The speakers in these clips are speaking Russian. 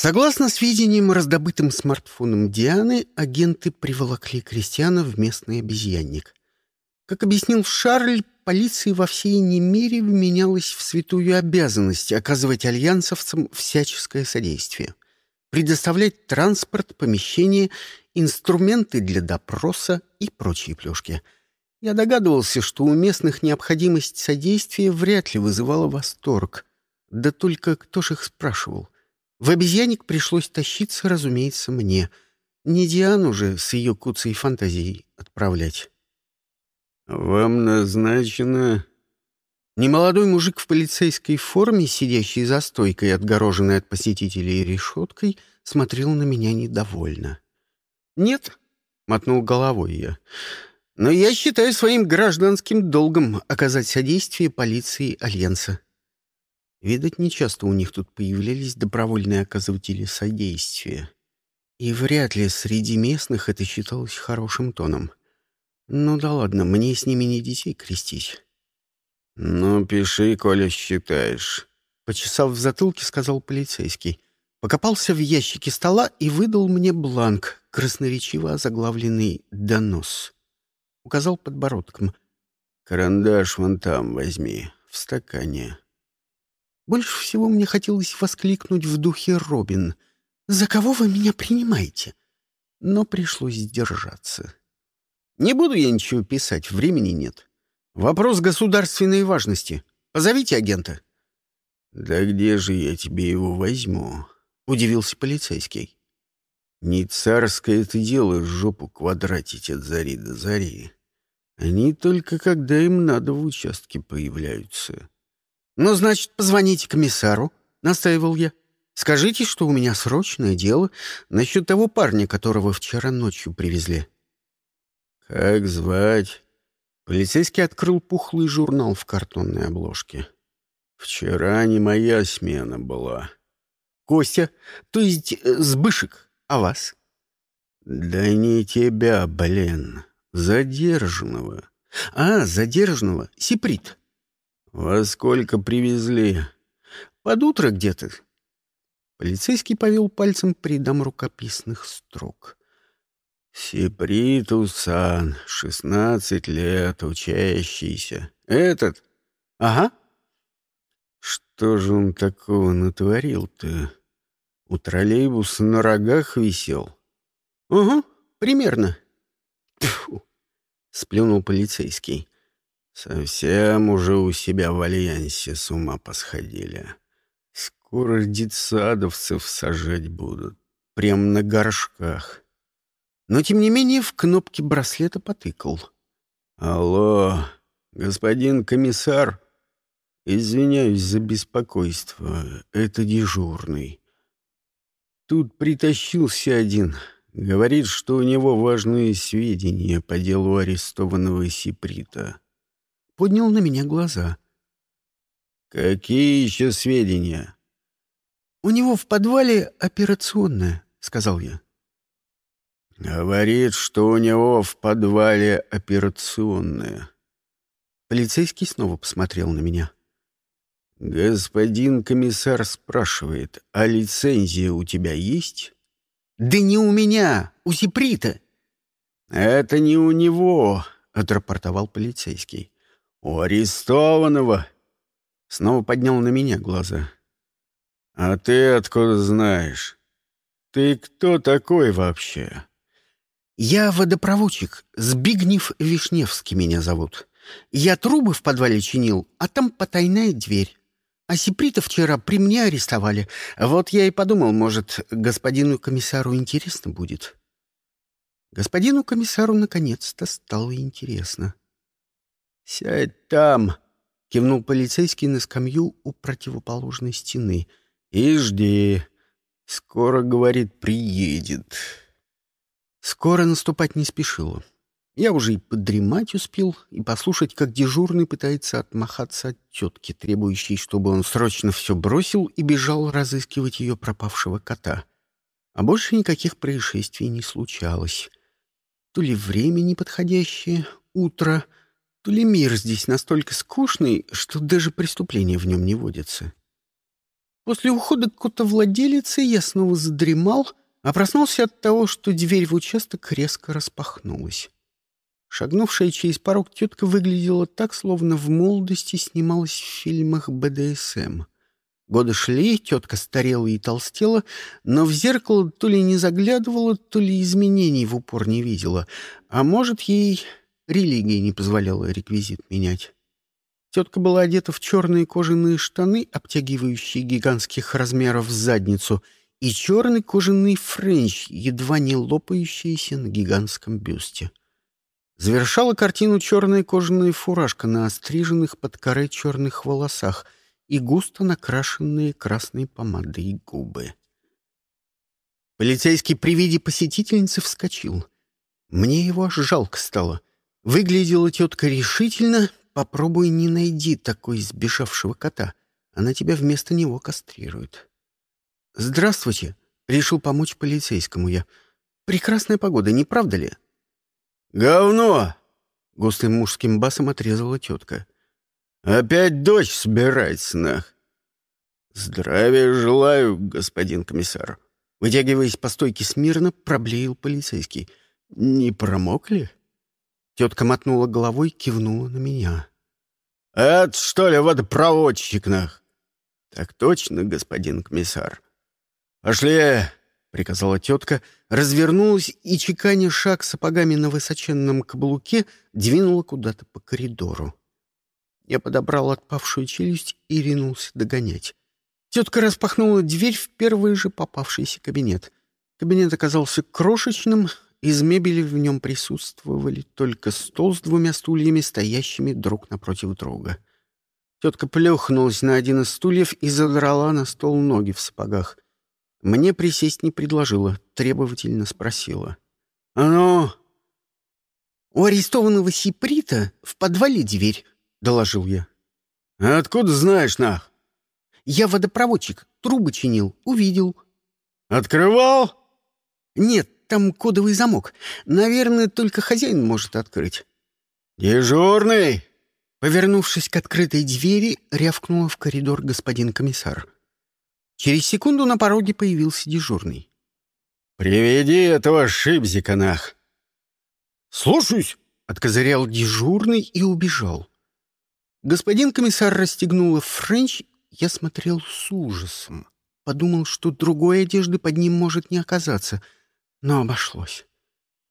Согласно сведениям, раздобытым смартфоном Дианы, агенты приволокли крестьяна в местный обезьянник. Как объяснил Шарль, полиции во всей немере вменялась в святую обязанность оказывать альянсовцам всяческое содействие. Предоставлять транспорт, помещение, инструменты для допроса и прочие плюшки. Я догадывался, что у местных необходимость содействия вряд ли вызывала восторг. Да только кто ж их спрашивал? В обезьянник пришлось тащиться, разумеется, мне. Не Диану же с ее куцей фантазией отправлять. «Вам назначено...» Немолодой мужик в полицейской форме, сидящий за стойкой, отгороженной от посетителей решеткой, смотрел на меня недовольно. «Нет», — мотнул головой я, — «но я считаю своим гражданским долгом оказать содействие полиции Альянса». Видать, нечасто у них тут появлялись добровольные оказыватели содействия. И вряд ли среди местных это считалось хорошим тоном. Ну да ладно, мне с ними не детей крестить. «Ну, пиши, коли считаешь», — почесав в затылке, сказал полицейский. Покопался в ящике стола и выдал мне бланк, красноречиво озаглавленный «Донос». Указал подбородком. «Карандаш вон там возьми, в стакане». Больше всего мне хотелось воскликнуть в духе Робин. «За кого вы меня принимаете?» Но пришлось сдержаться. Не буду я ничего писать, времени нет. Вопрос государственной важности. Позовите агента. «Да где же я тебе его возьму?» — удивился полицейский. «Не царское это дело жопу квадратить от зари до зари. Они только когда им надо в участке появляются. «Ну, значит, позвоните комиссару», — настаивал я. «Скажите, что у меня срочное дело насчет того парня, которого вчера ночью привезли». «Как звать?» Полицейский открыл пухлый журнал в картонной обложке. «Вчера не моя смена была». «Костя, то есть э, Сбышек, а вас?» «Да не тебя, блин, задержанного». «А, задержанного, Сиприт». «Во сколько привезли?» «Под утро где-то». Полицейский повел пальцем по рядам рукописных строк. «Сипритусан, шестнадцать лет, учащийся. Этот?» «Ага». «Что же он такого натворил-то? У троллейбуса на рогах висел?» «Угу, примерно». «Тьфу!» — сплюнул полицейский. Совсем уже у себя в альянсе с ума посходили. Скоро детсадовцев сажать будут. Прям на горшках. Но, тем не менее, в кнопке браслета потыкал. «Алло, господин комиссар, извиняюсь за беспокойство. Это дежурный. Тут притащился один. Говорит, что у него важные сведения по делу арестованного Сиприта» поднял на меня глаза. «Какие еще сведения?» «У него в подвале операционная», — сказал я. «Говорит, что у него в подвале операционная». Полицейский снова посмотрел на меня. «Господин комиссар спрашивает, а лицензия у тебя есть?» «Да не у меня, у Сиприта». «Это не у него», — отрапортовал полицейский. «У арестованного!» Снова поднял на меня глаза. «А ты откуда знаешь? Ты кто такой вообще?» «Я водопроводчик. Збигнев Вишневский меня зовут. Я трубы в подвале чинил, а там потайная дверь. А Сиприта вчера при мне арестовали. Вот я и подумал, может, господину комиссару интересно будет». Господину комиссару наконец-то стало интересно. «Сядь там!» — кивнул полицейский на скамью у противоположной стены. «И жди. Скоро, говорит, приедет». Скоро наступать не спешило. Я уже и подремать успел, и послушать, как дежурный пытается отмахаться от тетки, требующей, чтобы он срочно все бросил и бежал разыскивать ее пропавшего кота. А больше никаких происшествий не случалось. То ли время неподходящее, утро — то ли мир здесь настолько скучный, что даже преступления в нем не водятся. После ухода кота-владелицы я снова задремал, а проснулся от того, что дверь в участок резко распахнулась. Шагнувшая через порог тетка выглядела так, словно в молодости снималась в фильмах БДСМ. Годы шли, тетка старела и толстела, но в зеркало то ли не заглядывала, то ли изменений в упор не видела, а может, ей религия не позволяла реквизит менять. Тетка была одета в черные кожаные штаны, обтягивающие гигантских размеров задницу, и черный кожаный френч, едва не лопающийся на гигантском бюсте. Завершала картину черная кожаная фуражка на остриженных под коры черных волосах и густо накрашенные красной помадой губы. Полицейский при виде посетительницы вскочил. Мне его аж жалко стало. Выглядела тетка решительно. Попробуй не найди такой сбежавшего кота. Она тебя вместо него кастрирует. «Здравствуйте!» — решил помочь полицейскому я. «Прекрасная погода, не правда ли?» «Говно!» — густым мужским басом отрезала тетка. «Опять дочь собирается, нах!» «Здравия желаю, господин комиссар!» Вытягиваясь по стойке смирно, проблеял полицейский. «Не промок ли?» Тетка мотнула головой, кивнула на меня. «Это что ли водопроводчик, нах?» «Так точно, господин комиссар». «Пошли!» — приказала тетка, развернулась и, чеканя шаг сапогами на высоченном каблуке, двинула куда-то по коридору. Я подобрал отпавшую челюсть и ринулся догонять. Тетка распахнула дверь в первый же попавшийся кабинет. Кабинет оказался крошечным, из мебели в нем присутствовали только стол с двумя стульями, стоящими друг напротив друга. Тетка плюхнулась на один из стульев и задрала на стол ноги в сапогах — мне присесть не предложила, требовательно спросила. «А ну!» «У арестованного Сиприта в подвале дверь», — доложил я. «Откуда знаешь, нах?» «Я водопроводчик, трубы чинил, увидел». «Открывал?» «Нет, там кодовый замок. Наверное, только хозяин может открыть». «Дежурный!» Повернувшись к открытой двери, рявкнула в коридор господин комиссар. Через секунду на пороге появился дежурный. «Приведи этого шибзика, нах!» «Слушаюсь!» — откозырял дежурный и убежал. Господин комиссар расстегнул френч, я смотрел с ужасом. Подумал, что другой одежды под ним может не оказаться, но обошлось.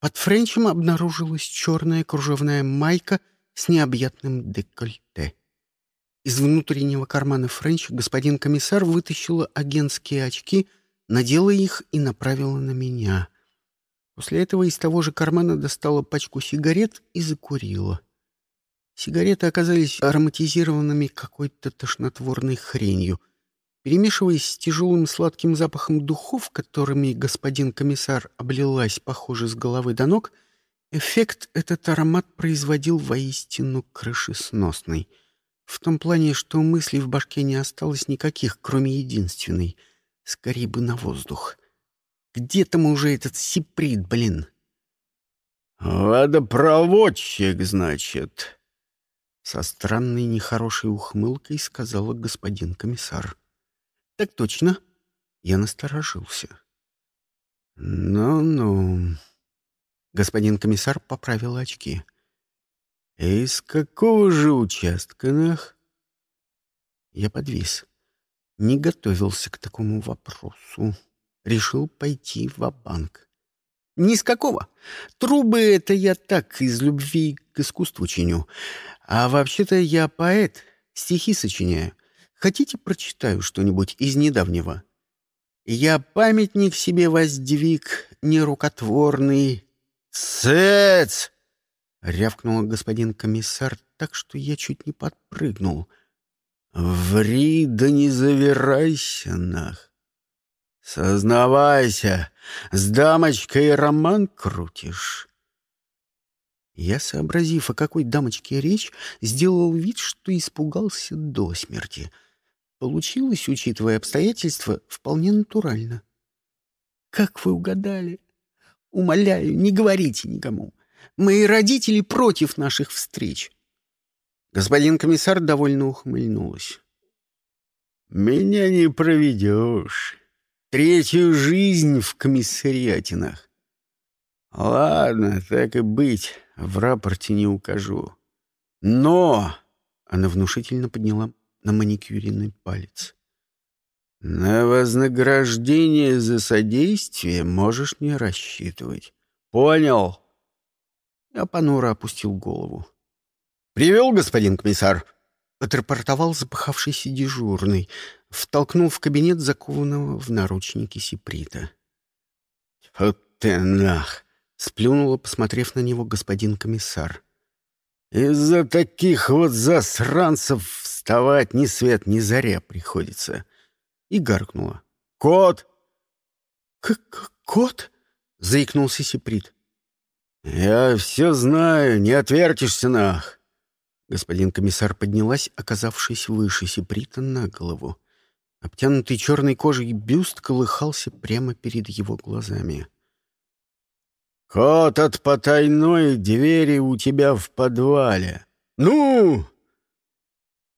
Под френчем обнаружилась черная кружевная майка с необъятным декольте. Из внутреннего кармана френча господин комиссар вытащила агентские очки, надела их и направила на меня. После этого из того же кармана достала пачку сигарет и закурила. Сигареты оказались ароматизированными какой-то тошнотворной хренью. Перемешиваясь с тяжелым сладким запахом духов, которыми господин комиссар облилась, похоже, с головы до ног, эффект этот аромат производил воистину крышесносный — в том плане, что мыслей в башке не осталось никаких, кроме единственной. Скорее бы на воздух. Где там уже этот сиприт, блин? «Водопроводчик, значит», — со странной нехорошей ухмылкой сказала господин комиссар. «Так точно». Я насторожился. «Ну-ну...» Господин комиссар поправил очки. «Из какого же участка, нах?» Я подвис. Не готовился к такому вопросу. Решил пойти в банк «Ни с какого. Трубы — это я так, из любви к искусству чиню. А вообще-то я поэт, стихи сочиняю. Хотите, прочитаю что-нибудь из недавнего?» Я памятник себе воздвиг, нерукотворный. «Сэц!» — рявкнул господин комиссар так, что я чуть не подпрыгнул. «Ври да не завирайся, нах! Сознавайся, с дамочкой роман крутишь!» Я, сообразив, о какой дамочке речь, сделал вид, что испугался до смерти. Получилось, учитывая обстоятельства, вполне натурально. «Как вы угадали? Умоляю, не говорите никому. Мои родители против наших встреч. Господин комиссар довольно ухмыльнулась. Меня не проведешь. Третью жизнь в комиссариатинах. Ладно, так и быть, в рапорте не укажу. Но... Она внушительно подняла на маникюренный палец. На вознаграждение за содействие можешь не рассчитывать. Понял? Я понуро опустил голову. «Привел, господин комиссар?» — отрапортовал запыхавшийся дежурный, втолкнул в кабинет закованного в наручники Сиприта. «Вот ты нах!» — сплюнула, посмотрев на него господин комиссар. «Из-за таких вот засранцев вставать ни свет ни заря приходится!» И гаркнула. «Кот!» «Кот?» — заикнулся Сиприт. «Я все знаю, не отвертишься нах!» Господин комиссар поднялась, оказавшись выше Сиприта на голову. Обтянутый черной кожей бюст колыхался прямо перед его глазами. «Кот от потайной двери у тебя в подвале! Ну!»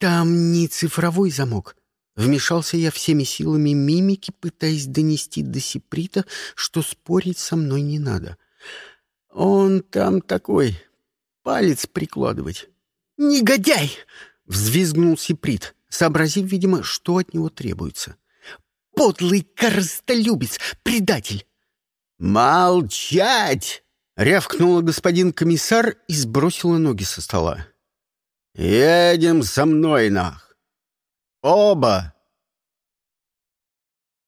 «Там не цифровой замок», Вмешался я всеми силами мимики, пытаясь донести до Сиприта, что спорить со мной не надо. Он там такой, палец прикладывать. «Негодяй!» — взвизгнул Сиприт, сообразив, видимо, что от него требуется. «Подлый корыстолюбец! Предатель!» «Молчать!» — рявкнула господин комиссар и сбросила ноги со стола. «Едем со мной, нах! Оба!